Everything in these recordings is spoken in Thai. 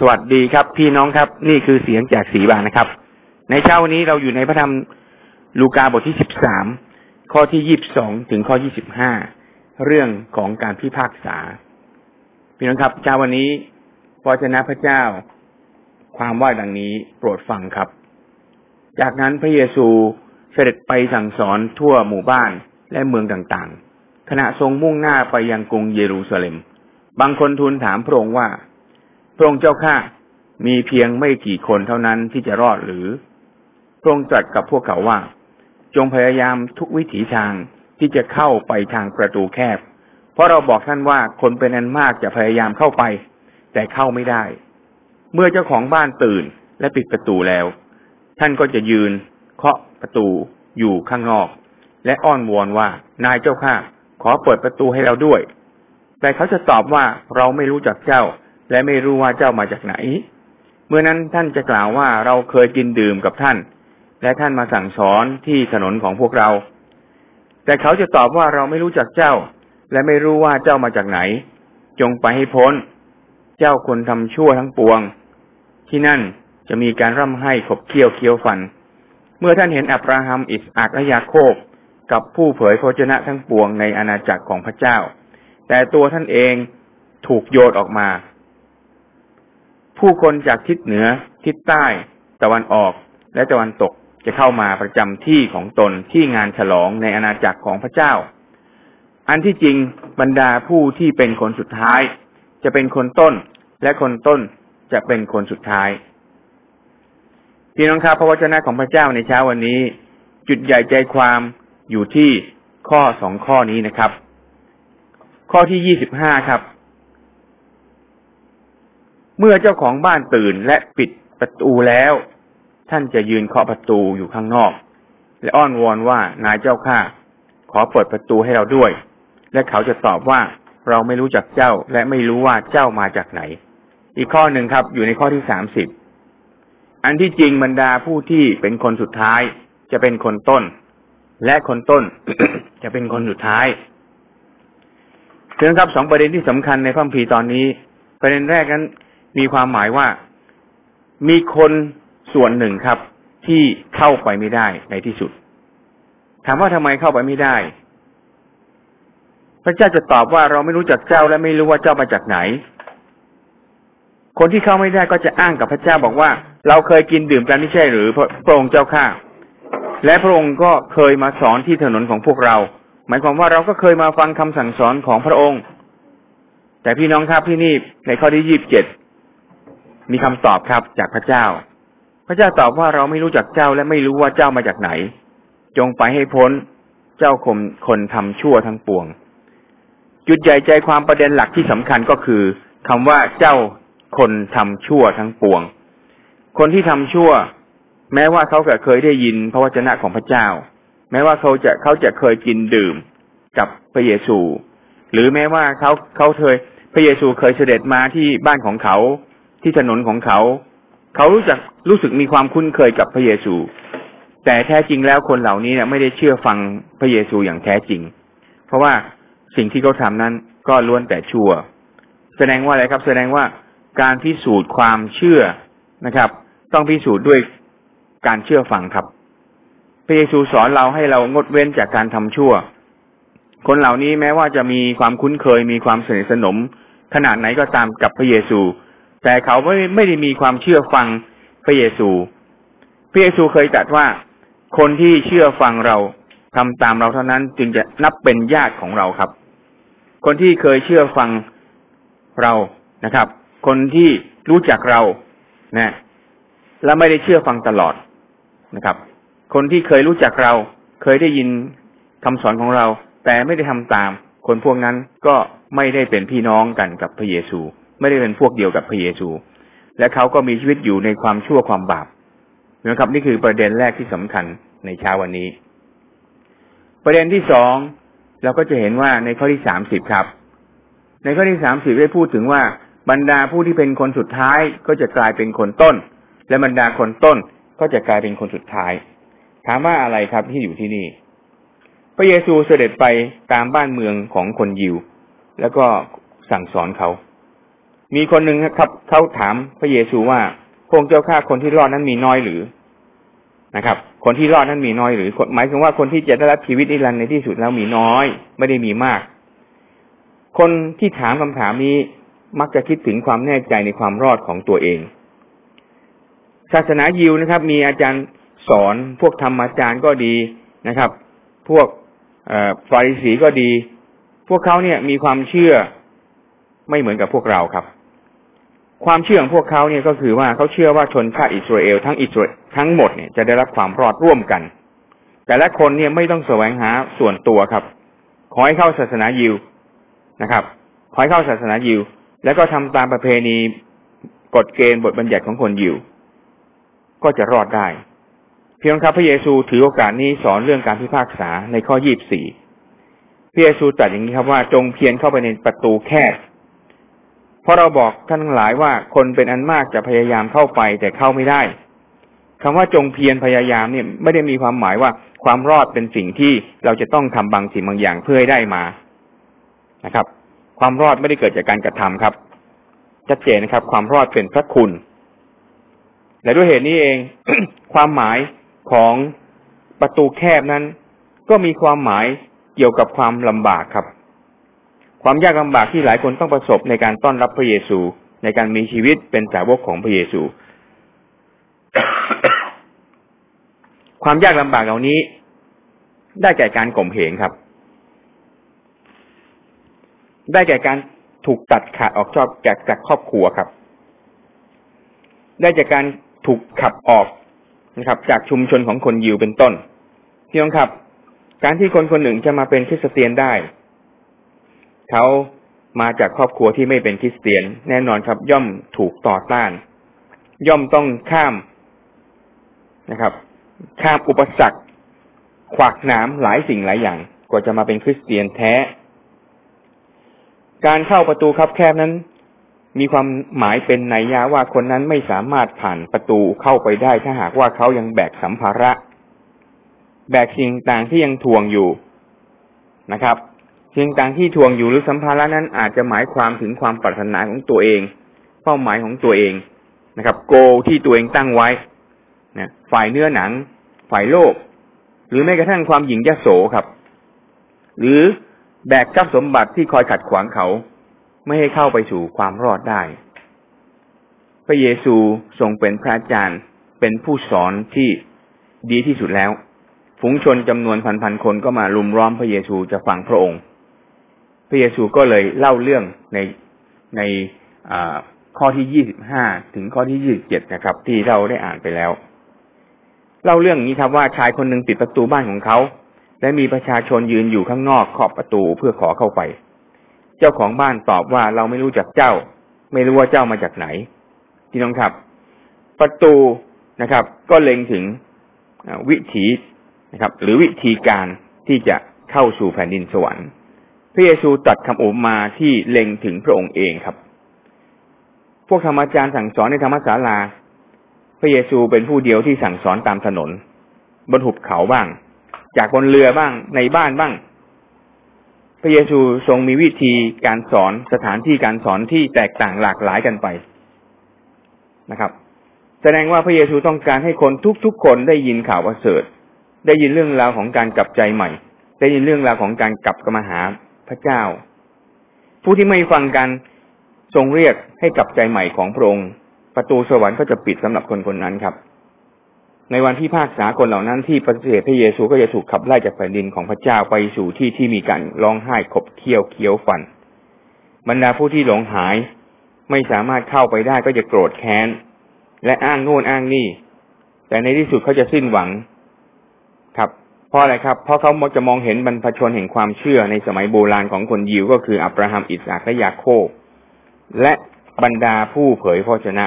สวัสดีครับ พี่น้องครับ นี่คือเสียงจากสีบานนะครับ ในเช้าวันนี้เราอยู่ในพระธรรมลูกาบทที่สิบสามข้อที่ยี่บสองถึงข้อยี่สิบห้าเรื่องของการพิพากษา พี่น้องครับเช้าวันนี้พระเจ้าพระเจ้า ความว่าดังนี้โปรดฟังครับ จากนั้นพระเยซูเสด็จไปสั่งสอนทั่วหมู่บ้านและเมืองต่างๆ ขณะทรงมุ่งหน้าไปยังกรุงเยรูซาเล็ม บางคนทูลถามพระองค์ว่า พระองค์เจ้าข้ามีเพียงไม่กี่คนเท่านั้นที่จะรอดหรือ พระองค์ตรัสกับพวกเขาว่า จงพยายามทุกวิถีทางที่จะเข้าไปทางประตูแคบ เพราะเราบอกท่านว่าคนเป็นอันมากจะพยายามเข้าไป แต่เข้าไม่ได้ เมื่อเจ้าของบ้านตื่นและปิดประตูแล้ว ท่านก็จะยืนเคาะประตูอยู่ข้างนอก และอ้อนวอนว่านายเจ้าข้าขอเปิดประตูให้เราด้วย แต่เขาจะตอบว่าเราไม่รู้จักเจ้า และไม่รู้ว่าเจ้ามาจากไหน เมื่อนั้นท่านจะกล่าวว่าเราเคยกินดื่มกับท่าน และท่านมาสั่งสอนที่ถนนของพวกเรา แต่เขาจะตอบว่าเราไม่รู้จักเจ้า และไม่รู้ว่าเจ้ามาจากไหน จงไปให้พ้น เจ้าคนทำชั่วทั้งปวง ที่นั่นจะมีการร่ำไห้ขบเคี้ยวเคี้ยวฟัน เมื่อท่านเห็นอับราฮัมอิสอักและยาโคบกับผู้เผยพระชนะทั้งปวงในอาณาจักรของพระเจ้า แต่ตัวท่านเองถูกโยนออกมา ผู้คนจากทิศเหนือ ทิศใต้ ตะวันออกและตะวันตกจะเข้ามาประจำที่ของตนที่งานฉลองในอาณาจักรของพระเจ้า อันที่จริงบรรดาผู้ที่เป็นคนสุดท้าย จะเป็นคนต้นและคนต้นจะเป็นคนสุดท้ายพี่น้องครับพระวจนะของพระเจ้าในเช้าวันนี้ จุดใหญ่ใจความอยู่ที่ข้อสองข้อนี้นะครับ ข้อที่ยี่สิบห้าครับ เมื่อเจ้าของบ้านตื่นและปิดประตูแล้ว ท่านจะยืนเคาะประตูอยู่ข้างนอก และอ้อนวอนว่านายเจ้าข้าขอเปิดประตูให้เราด้วย และเขาจะตอบว่าเราไม่รู้จักเจ้า และไม่รู้ว่าเจ้ามาจากไหน อีกข้อหนึ่งครับ อยู่ในข้อที่สามสิบอันที่จริงบรรดาผู้ที่เป็นคนสุดท้าย จะเป็นคนต้น และคนต้น จะเป็นคนสุดท้ายเพื่อนครับสองประเด็นที่สำคัญในพระคัมภีร์ตอนนี้ ประเด็นแรกนั้น มีความหมายว่ามีคนส่วนหนึ่งครับ ที่เข้าไปไม่ได้ในที่สุด ถามว่าทำไมเข้าไปไม่ได้ พระเจ้าจะตอบว่าเราไม่รู้จักเจ้าและไม่รู้ว่าเจ้ามาจากไหน คนที่เข้าไม่ได้ก็จะอ้างกับพระเจ้าบอกว่า เราเคยกินดื่มกันไม่ใช่หรือพระองค์เจ้าข้าและพระองค์ก็เคยมาสอนที่ถนนของพวกเรา หมายความว่าเราก็เคยมาฟังคำสั่งสอนของพระองค์ แต่พี่น้องครับที่นี่ในข้อที่ยี่บเจ็ด มีคำตอบครับจากพระเจ้า พระเจ้าตอบว่าเราไม่รู้จักเจ้าและไม่รู้ว่าเจ้ามาจากไหน จงไปให้พ้นเจ้าคมคนทำชั่วทั้งปวง จุดใหญ่ใจความประเด็นหลักที่สำคัญก็คือคำว่าเจ้าคนทำชั่วทั้งปวง คนที่ทำชั่ว แม้ว่าเขาเคยได้ยินพระวจนะของพระเจ้า แม้ว่าเขาจะเขาจะเคยกินดื่มกับพระเยซู หรือแม้ว่าเขาเขาเคยพระเยซูเคยเสด็จมาที่บ้านของเขา ที่ถนนของเขา เขารู้จักรู้สึกมีความคุ้นเคยกับพระเยซู แต่แท้จริงแล้วคนเหล่านี้เนี่ยไม่ได้เชื่อฟังพระเยซูอย่างแท้จริง เพราะว่าสิ่งที่เขาทานั้นก็ล้วนแต่ชั่ว แสดงว่าอะไรครับ แสดงว่าการพิสูจน์ความเชื่อนะครับ ต้องพิสูจน์ด้วยการเชื่อฟังครับ พระเยซูสอนเราให้เรางดเว้นจากการทำชั่ว คนเหล่านี้แม้ว่าจะมีความคุ้นเคยมีความสนิทสนม ขนาดไหนก็ตามกับพระเยซู แต่เขาไม่ไม่ได้มีความเชื่อฟังพระเยซู พระเยซูเคยตรัสว่า คนที่เชื่อฟังเราทำตามเราเท่านั้นจึงจะนับเป็นญาติของเราครับ คนที่เคยเชื่อฟังเรานะครับ คนที่รู้จักเรานะและไม่ได้เชื่อฟังตลอดนะครับ คนที่เคยรู้จักเรา เคยได้ยินคำสอนของเรา แต่ไม่ได้ทำตาม คนพวกนั้นก็ไม่ได้เป็นพี่น้องกันกับพระเยซู ไม่ได้เป็นพวกเดียวกับพระเยซู และเขาก็มีชีวิตอยู่ในความชั่วความบาปนะครับนี่คือประเด็นแรกที่สำคัญในเช้าวันนี้ ประเด็นที่สองเราก็จะเห็นว่าในข้อที่สามสิบครับ ในข้อที่สามสิบได้พูดถึงว่าบรรดาผู้ที่เป็นคนสุดท้ายก็จะกลายเป็นคนต้น และบรรดาคนต้นก็จะกลายเป็นคนสุดท้าย ถามว่าอะไรครับที่อยู่ที่นี่ พระเยซูเสด็จไปตามบ้านเมืองของคนยิว แล้วก็สั่งสอนเขา มีคนหนึ่งครับเขาถามพระเยซูว่าพระองค์เจ้าข้าคนที่รอดนั้นมีน้อยหรือนะครับ คนที่รอดนั้นมีน้อยหรือหมายถึงว่าคนที่จะได้รับชีวิตนิรันดร์ในที่สุดแล้วมีน้อย ไม่ได้มีมาก คนที่ถามคำถามนี้มักจะคิดถึงความแน่ใจในความรอดของตัวเอง ศาสนายิวนะครับ มีอาจารย์สอนพวกธรรมอาจารย์ก็ดีนะครับ พวกฟาริสีก็ดี พวกเขาเนี่ยมีความเชื่อไม่เหมือนกับพวกเราครับ ความเชื่อของพวกเขาเนี่ยก็คือว่าเขาเชื่อว่าชนชาติอิสราเอลทั้งอิสราทั้งหมดเนี่ยจะได้รับความรอดร่วมกัน แต่ละคนเนี่ยไม่ต้องแสวงหาส่วนตัวครับ ขอให้เข้าศาสนายิวนะครับ ขอให้เข้าศาสนายิว แล้วก็ทำตามประเพณีกฎเกณฑ์บทบัญญัติของคนยิว ก็จะรอดได้ เพียงครับพระเยซูถือโอกาสนี้สอนเรื่องการพิพากษาในข้อยี่บสี่พระเยซูตรัสอย่างนี้ครับว่าจงเพียรเข้าไปในประตูแคบ ราะเราบอกท่านหลายว่าคนเป็นอันมากจะพยายามเข้าไปแต่เข้าไม่ได้คำว่าจงเพียรพยายามเนี่ยไม่ได้มีความหมายว่าความรอดเป็นสิ่งที่เราจะต้องทำบางสิ่งบางอย่างเพื่อให้ได้มานะครับ ความรอดไม่ได้เกิดจากการกระทำครับชัดเจนนะครับ ความรอดเป็นพระคุณ และด้วยเหตุนี้เอง ความหมายของประตูแคบนั้น ก็มีความหมายเกี่ยวกับความลำบากครับ ความยากลำบากที่หลายคนต้องประสบในการต้อนรับพระเยซู ในการมีชีวิตเป็นสาวกของพระเยซู ความยากลำบากเหล่านี้ ได้แก่การข่มเหงครับ ได้แก่การถูกตัดขาดออกจากจากจากครอบครัวครับ ได้จากการถูกขับออกนะครับ จากชุมชนของคนยิวเป็นต้นพี่น้องครับ การที่คนคนหนึ่งจะมาเป็นคริสเตียนได้ เขามาจากครอบครัวที่ไม่เป็นคริสเตียน แน่นอนครับ ย่อมถูกต่อต้าน ย่อมต้องข้ามนะครับ ข้ามอุปสรรค ขวากน้ำหลายสิ่งหลายอย่าง กว่าจะมาเป็นคริสเตียนแท้ การเข้าประตูคับแคบนั้น มีความหมายเป็นนัยยะว่าคนนั้นไม่สามารถผ่านประตูเข้าไปได้ถ้าหากว่าเขายังแบกสัมภาระ แบกสิ่งต่างที่ยังทวงอยู่นะครับ สิ่งต่างที่ทวงอยู่หรือสัมภาระนั้นอาจจะหมายความถึงความปรารถนาของตัวเอง เป้าหมายของตัวเองนะครับ โกที่ตัวเองตั้งไว้นะฝ่ายเนื้อหนัง ฝ่ายโลก หรือแม้กระทั่งความหยิ่งยโสครับ หรือแบกทรัพย์สมบัติที่คอยขัดขวางเขา ไม่ให้เข้าไปสู่ความรอดได้ พระเยซูทรงเป็นพระอาจารย์เป็นผู้สอนที่ดีที่สุดแล้ว ฝูงชนจำนวนพันๆคนก็มาลุมล้อมพระเยซูจะฟังพระองค์ พระเยซูก็เลยเล่าเรื่องในในข้อที่ยี่สิบห้าถึงข้อที่ยี่สิบเจ็ดนะครับ ที่เราได้อ่านไปแล้ว เล่าเรื่องนี้ครับว่าชายคนหนึ่งปิดประตูบ้านของเขา และมีประชาชนยืนอยู่ข้างนอกขอบประตูเพื่อขอเข้าไป เจ้าของบ้านตอบว่าเราไม่รู้จักเจ้า ไม่รู้ว่าเจ้ามาจากไหนที่น้องครับ ประตูนะครับ ก็เล็งถึงวิถีนะครับ หรือวิธีการที่จะเข้าสู่แผ่นดินสวรรค์ ระเยซูตัดคำอุปมาที่เล็งถึงพระองค์เองครับ พวกธรรมอาจารย์สั่งสอนในธรรมศาลา พระเยซูเป็นผู้เดียวที่สั่งสอนตามถนน บนหุบเขาบ้าง จากบนเรือบ้าง ในบ้านบ้าง พระเยซูทรงมีวิธีการสอนสถานที่การสอนที่แตกต่างหลากหลายกันไปนะครับ แสดงว่าพระเยซูต้องการให้คนทุกๆคนได้ยินข่าวประเสริฐ ได้ยินเรื่องราวของการกลับใจใหม่ ได้ยินเรื่องราวของการกลับกมาหา พระเจ้า ผู้ที่ไม่ฟังกันทรงเรียกให้กลับใจใหม่ของพระองค์ ประตูสวรรค์ก็จะปิดสำหรับคนคนนั้นครับ ในวันที่ภาคษาคนเหล่านั้นที่ปฏิเสธพระเยซูก็จะถูกขับไล่จากแผ่นดินของพระเจ้าไปสู่ที่ที่มีการร้องไห้ขบเคี้ยวเคี้ยวฟัน บรรดาผู้ที่หลงหายไม่สามารถเข้าไปได้ก็จะโกรธแค้น และอ้างโน่นอ้างนี่ แต่ในที่สุดเขาจะสิ้นหวังครับ เพราะอะไรครับ เพราะเขาจะมองเห็นบรรพชนแห่งความเชื่อในสมัยโบราณของคนยิวก็คืออับราฮัมอิสอัคและยาโคบและบรรดาผู้เผยพระชนะ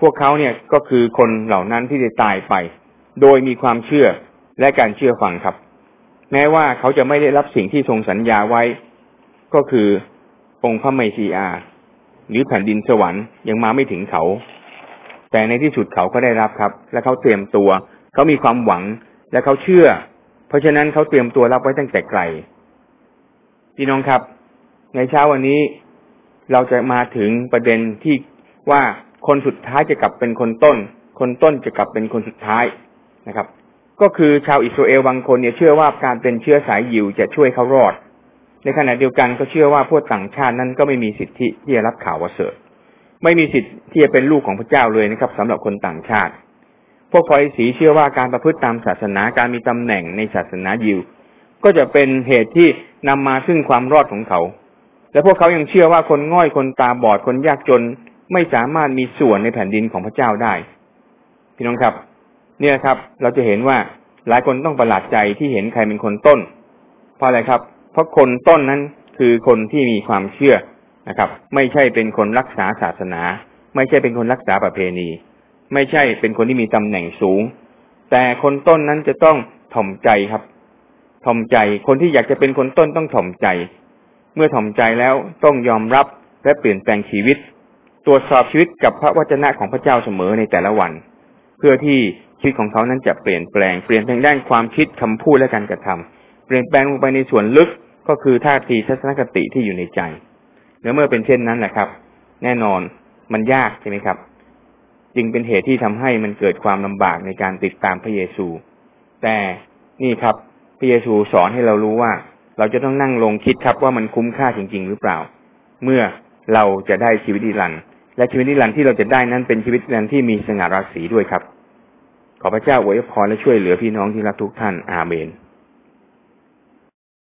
พวกเขาเนี่ยก็คือคนเหล่านั้นที่จะตายไป โดยมีความเชื่อและการเชื่อฟังครับ แม้ว่าเขาจะไม่ได้รับสิ่งที่ทรงสัญญาไว้ ก็คือองค์พระเมสีอาหรือแผ่นดินสวรรค์ยังมาไม่ถึงเขา แต่ในที่สุดเขาก็ได้รับครับ และเขาเตรียมตัว เขามีความหวัง และเขาเชื่อ เพราะฉะนั้นเขาเตรียมตัวรับไว้ตั้งแต่ไกล พี่น้องครับ ในเช้าวันนี้เราจะมาถึงประเด็นที่ว่าคนสุดท้ายจะกลับเป็นคนต้น คนต้นจะกลับเป็นคนสุดท้ายนะครับ ก็คือชาวอิสราเอลบางคนเนี่ยเชื่อว่าการเป็นเชื้อสายยิวจะช่วยเขารอด ในขณะเดียวกันก็เชื่อว่าพวกต่างชาตินั้นก็ไม่มีสิทธิที่จะรับข่าวว่าเสริฐไม่มีสิทธิ์ที่จะเป็นลูกของพระเจ้าเลยนะครับสำหรับคนต่างชาติ พวกพอยสีเชื่อว่าการประพฤติตามศาสนาการมีตำแหน่งในศาสนายิว ก็จะเป็นเหตุที่นำมาซึ่งความรอดของเขา และพวกเขายังเชื่อว่าคนง่อยคนตาบอดคนยากจนไม่สามารถมีส่วนในแผ่นดินของพระเจ้าได้ พี่น้องครับ เนี่ยครับ เราจะเห็นว่าหลายคนต้องประหลาดใจที่เห็นใครเป็นคนต้น เพราะอะไรครับ เพราะคนต้นนั้นคือคนที่มีความเชื่อนะครับ ไม่ใช่เป็นคนรักษาศาสนา ไม่ใช่เป็นคนรักษาประเพณี ไม่ใช่เป็นคนที่มีตำแหน่งสูง แต่คนต้นนั้นจะต้องถ่อมใจครับ ถ่อมใจ คนที่อยากจะเป็นคนต้นต้องถ่อมใจ เมื่อถ่อมใจแล้วต้องยอมรับและเปลี่ยนแปลงชีวิต ตรวจสอบชีวิตกับพระวจนะของพระเจ้าเสมอในแต่ละวัน เพื่อที่ชีวิตของเขานั้นจะเปลี่ยนแปลง เปลี่ยนแปลงด้านความคิดคำพูดและการกระทำเปลี่ยนแปลงลงไปในส่วนลึกก็คือท่าทีทัศนคติที่อยู่ในใจ แล้วเมื่อเป็นเช่นนั้นแหละครับ แน่นอนมันยากใช่ไหมครับ จึงเป็นเหตุที่ทำให้มันเกิดความลำบากในการติดตามพระเยซู แต่นี่ครับพระเยซูสอนให้เรารู้ว่า เราจะต้องนั่งลงคิดครับว่ามันคุ้มค่าจริง ๆ หรือเปล่า เมื่อเราจะได้ชีวิตนิรันดร์และชีวิตนิรันดร์ที่เราจะได้นั้นเป็นชีวิตนิรันดร์ที่มีสง่าราศีด้วยครับ ขอพระเจ้าอวยพรและช่วยเหลือพี่น้องที่รักทุกท่านอาเมน